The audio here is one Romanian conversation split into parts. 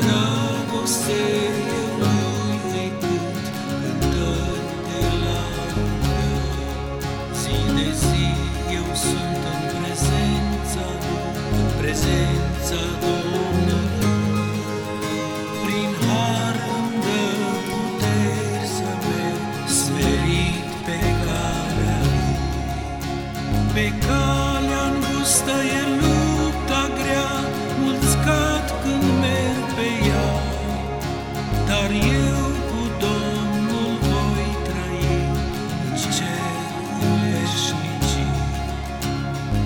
dragoste eu Lui îi cânt cântări de laudă. Zi de zi eu sunt în prezența Lui, în prezența Domnului. Prin har îmi dă puteri să merg smerit pe calea Lui. Pe calea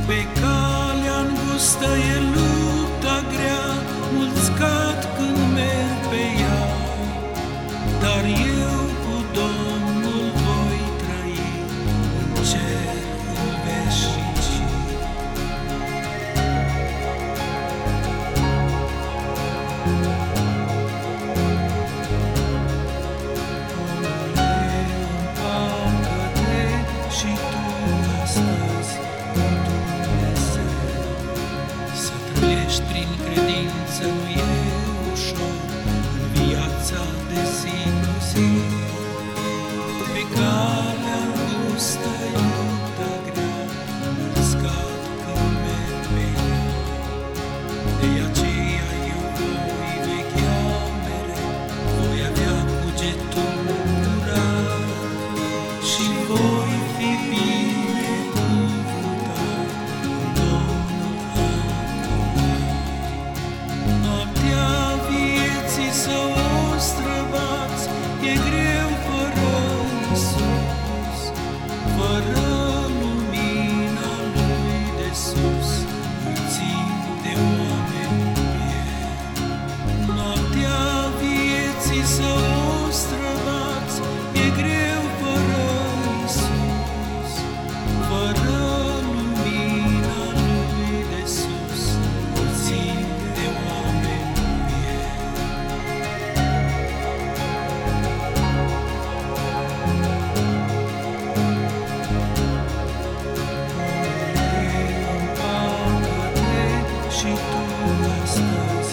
Pe calea îngustă e lupta grea, mulți cad când merg pe ea, dar eu cu Domnul voi trăi în cerul veșnicii. Omule, împată-te și tu la noștri în credință lui longe tu.